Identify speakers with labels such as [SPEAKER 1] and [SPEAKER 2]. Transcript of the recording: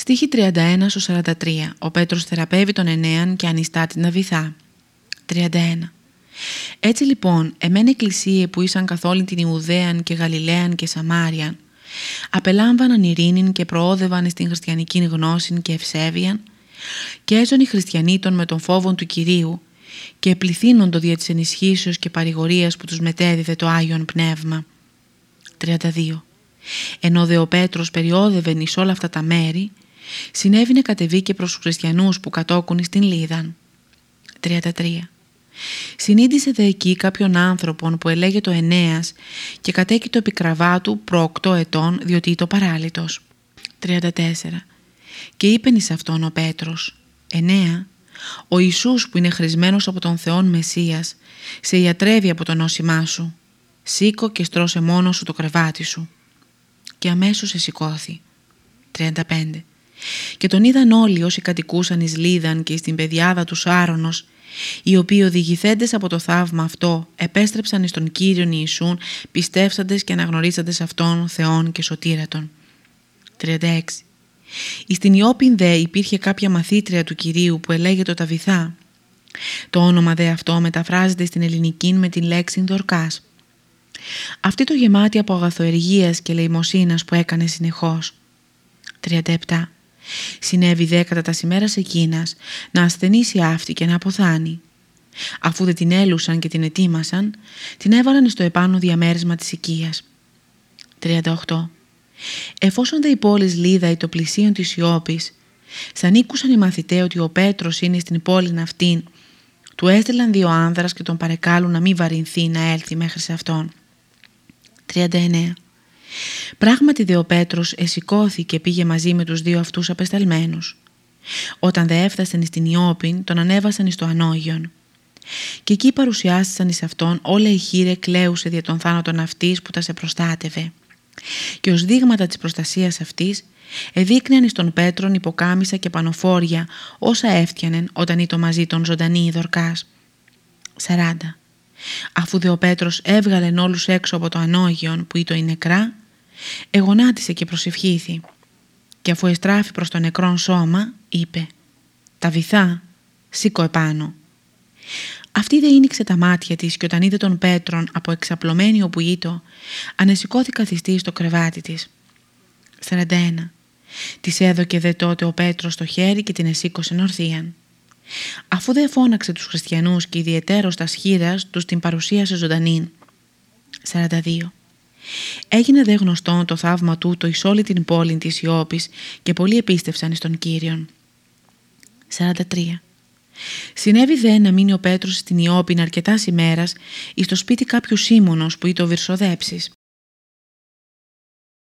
[SPEAKER 1] Στίχη 31 43. Ο Πέτρος θεραπεύει τον Ενέαν και ανιστά την Αβυθά. 31. Έτσι λοιπόν, εμένα εκκλησίε που ήσαν καθ' όλη την Ιουδαίαν και Γαλιλαίαν και Σαμάριαν, απελάμβαναν ειρήνην και προόδευαν στην χριστιανική γνώση και ευσέβειαν, και έζων οι χριστιανοί των με τον φόβον του Κυρίου, και πληθύνοντο δια της ενισχύσεως και παρηγορίας που τους μετέδιδε το Άγιον Πνεύμα. 32. Ενώ δε ο Πέτρος περιόδευε εις όλα αυτά τα μέρη, συνέβη να κατεβεί και προς τους χριστιανούς που κατόκουν στην Λίδαν. 33. Συνήντησε δε εκεί κάποιον άνθρωπον που ελέγε το Ενέας και κατέκει το επικραβάτου προ οκτώ ετών διότι το παράλυτος. 34. Και είπεν εις αυτόν ο Πέτρος «Ενέα, ο Ιησούς που είναι χρησμένος από τον Θεόν Μεσσίας σε ιατρεύει από το νόσημά σου. Σήκω και στρώσε μόνος σου το κρεβάτι σου». Και αμέσως εσηκώθη. 35. Και τον είδαν όλοι όσοι κατοικούσαν εις Λίδαν και στην πεδιάδα τους Σάρωνος, οι οποίοι οδηγηθέντες από το θαύμα αυτό επέστρεψαν εις τον Κύριον Ιησούν πιστεύσαντες και αναγνωρίζαντες Αυτόν Θεόν και Σωτήρατον. 36. Εις την Ιώπην δε υπήρχε κάποια μαθήτρια του Κυρίου που ελέγεται το Ταβιθά. Το όνομα δε αυτό μεταφράζεται στην ελληνική με την λέξη Δορκάς. Αυτή το γεμάτι από αγαθοεργίας και λεημοσύνας που έκανε συνεχώς. 37. Συνέβη δε κατά τα σημέρας εκείνας να ασθενήσει αυτή και να αποθάνει. Αφού δεν την έλουσαν και την ετοίμασαν, την έβαλαν στο επάνω διαμέρισμα της οικίας. 38. Εφόσον δε η πόλη Λίδα ή το πλησίον της Ιώπης, σαν ήκουσαν οι μαθητές ότι ο Πέτρος είναι στην πόλη αυτήν, του έστειλαν δύο άνδρας και τον παρεκάλουν να μην βαρυνθεί να έλθει μέχρι σε αυτόν. 39. Πράγματι δε ο Πέτρος εσηκώθηκε και πήγε μαζί με τους δύο αυτούς απεσταλμένους. Όταν δε έφτασαν στην Ιώπην, τον ανέβασαν εις το Ανόγιον. Και εκεί παρουσιάστησαν εις αυτόν όλα η χείρε κλαίουσε δια των θάνατων αυτής που τα σε προστάτευε. Και ως δείγματα της προστασίας αυτής, εδείκνυαν εις τον Πέτρον υποκάμισα και πανοφόρια όσα έφτιανεν όταν ήταν μαζί τον ζωντανή η Δορκάς. 40. Αφού δε ο Πέτρος έβγαλεν όλους έξω από το ανόγιον που ήταν η νεκρά, εγωνάτισε και προσευχήθη και αφού εστράφει προς το νεκρόν σώμα είπε «Τα βυθά, σήκω επάνω». Αυτή δεν ίνιξε τα μάτια της και όταν είδε τον Πέτρον από εξαπλωμένη όπου ήτο, ανεσηκώθη καθιστή στο κρεβάτι της. 41. Της έδωκε δε τότε ο Πέτρος το χέρι και την εσήκωσε ορθίαν. Αφού δεν φώναξε τους χριστιανούς και ιδιαιτέρως τα σχήρας τους την παρουσίασε ζωντανή. 42. Έγινε δε γνωστό το θαύμα τούτο εις όλη την πόλη της Ιώπης και πολλοί επίστευσαν εις τον Κύριον. 43. Συνέβη δε να μείνει ο Πέτρος στην Ιώπην αρκετάς ημέρας εις το σπίτι κάποιου Σίμωνος που ήταν ο Βυρσοδέψης.